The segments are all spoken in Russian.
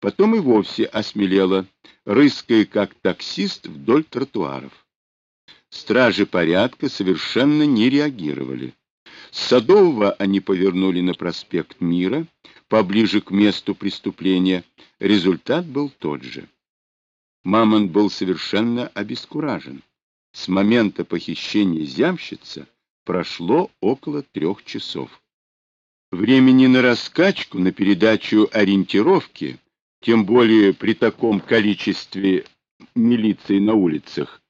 Потом и вовсе осмелела, рыская как таксист вдоль тротуаров. Стражи порядка совершенно не реагировали. С Садового они повернули на проспект Мира, поближе к месту преступления. Результат был тот же. Мамон был совершенно обескуражен. С момента похищения зямщица прошло около трех часов. Времени на раскачку, на передачу ориентировки, тем более при таком количестве милиции на улицах,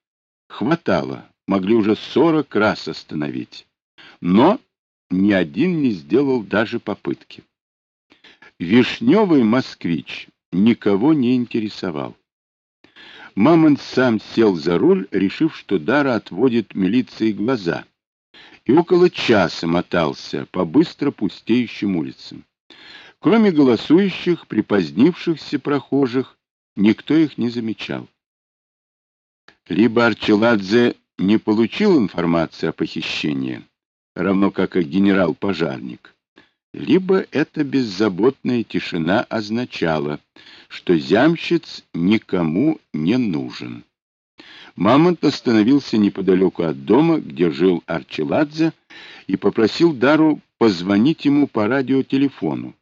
хватало, могли уже сорок раз остановить. Но ни один не сделал даже попытки. Вишневый москвич никого не интересовал. Мамон сам сел за руль, решив, что Дара отводит милиции глаза, и около часа мотался по быстро пустеющим улицам. Кроме голосующих, припозднившихся прохожих, никто их не замечал. Либо Арчеладзе не получил информации о похищении, равно как и генерал-пожарник, либо эта беззаботная тишина означала, что зямщиц никому не нужен. Мамонт остановился неподалеку от дома, где жил Арчеладзе, и попросил Дару позвонить ему по радиотелефону.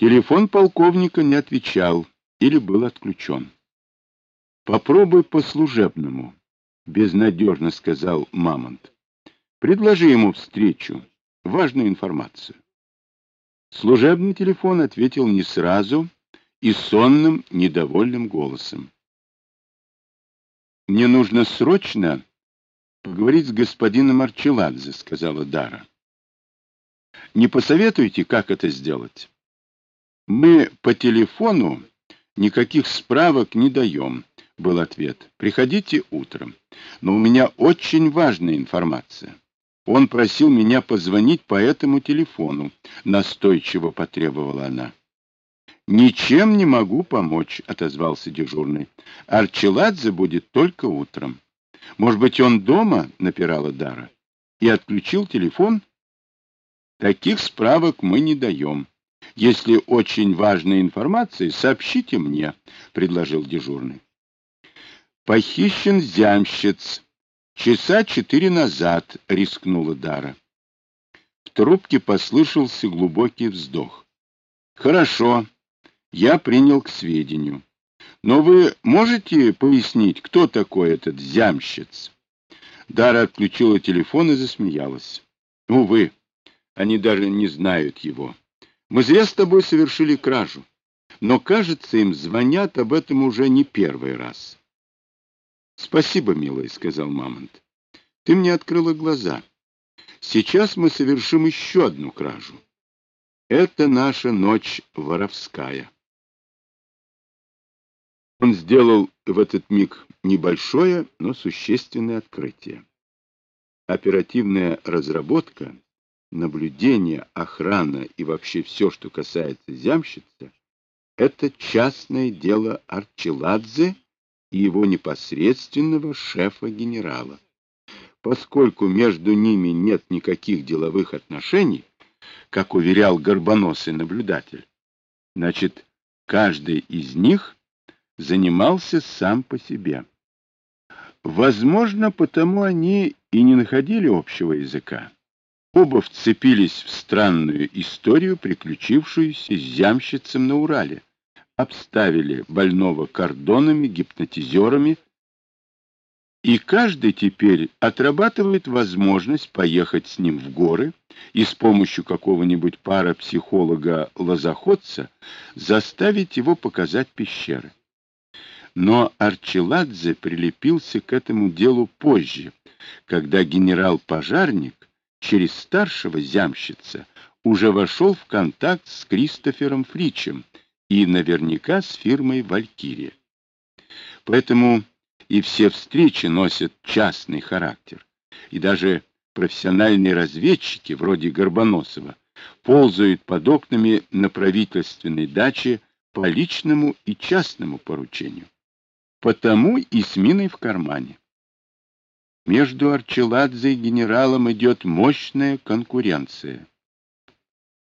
Телефон полковника не отвечал или был отключен. «Попробуй по служебному», — безнадежно сказал Мамонт. «Предложи ему встречу, важную информацию». Служебный телефон ответил не сразу и сонным, недовольным голосом. «Мне нужно срочно поговорить с господином Арчеладзе», — сказала Дара. «Не посоветуете, как это сделать?» «Мы по телефону никаких справок не даем», — был ответ. «Приходите утром. Но у меня очень важная информация». Он просил меня позвонить по этому телефону, настойчиво потребовала она. Ничем не могу помочь, отозвался дежурный. Арчеладзе будет только утром. Может быть, он дома, напирала Дара. И отключил телефон? Таких справок мы не даем. Если очень важная информация, сообщите мне, предложил дежурный. Похищен зямщиц, Часа четыре назад, — рискнула Дара. В трубке послышался глубокий вздох. Хорошо, я принял к сведению. Но вы можете пояснить, кто такой этот зямщиц? Дара отключила телефон и засмеялась. Увы, они даже не знают его. Мы зря с тобой совершили кражу. Но, кажется, им звонят об этом уже не первый раз. Спасибо, милая, сказал Мамонт. Ты мне открыла глаза. Сейчас мы совершим еще одну кражу. Это наша ночь воровская. Он сделал в этот миг небольшое, но существенное открытие. Оперативная разработка, наблюдение, охрана и вообще все, что касается зямщицы, это частное дело Арчеладзе и его непосредственного шефа-генерала. Поскольку между ними нет никаких деловых отношений, как уверял горбоносый наблюдатель, значит, каждый из них занимался сам по себе. Возможно, потому они и не находили общего языка. Оба вцепились в странную историю, приключившуюся с зямщицем на Урале обставили больного кордонами, гипнотизерами, и каждый теперь отрабатывает возможность поехать с ним в горы и с помощью какого-нибудь парапсихолога-лозоходца заставить его показать пещеры. Но Арчеладзе прилепился к этому делу позже, когда генерал-пожарник через старшего зямщица уже вошел в контакт с Кристофером Фричем, и наверняка с фирмой «Валькирия». Поэтому и все встречи носят частный характер. И даже профессиональные разведчики, вроде Горбоносова, ползают под окнами на правительственной даче по личному и частному поручению. Потому и с миной в кармане. Между Арчеладзе и генералом идет мощная конкуренция.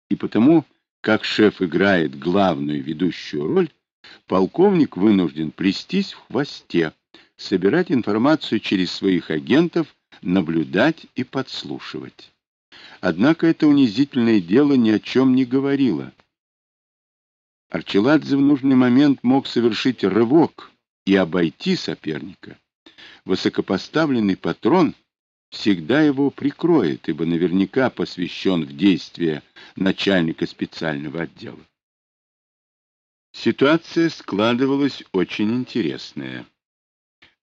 И потому как шеф играет главную ведущую роль, полковник вынужден плестись в хвосте, собирать информацию через своих агентов, наблюдать и подслушивать. Однако это унизительное дело ни о чем не говорило. Арчеладзе в нужный момент мог совершить рывок и обойти соперника. Высокопоставленный патрон всегда его прикроет, ибо наверняка посвящен в действия начальника специального отдела. Ситуация складывалась очень интересная.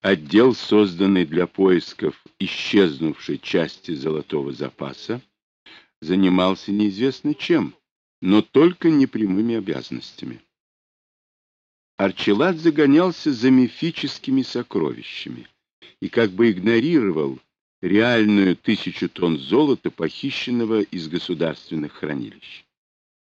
Отдел, созданный для поисков исчезнувшей части золотого запаса, занимался неизвестно чем, но только непрямыми обязанностями. Арчелат загонялся за мифическими сокровищами и как бы игнорировал реальную тысячу тонн золота, похищенного из государственных хранилищ.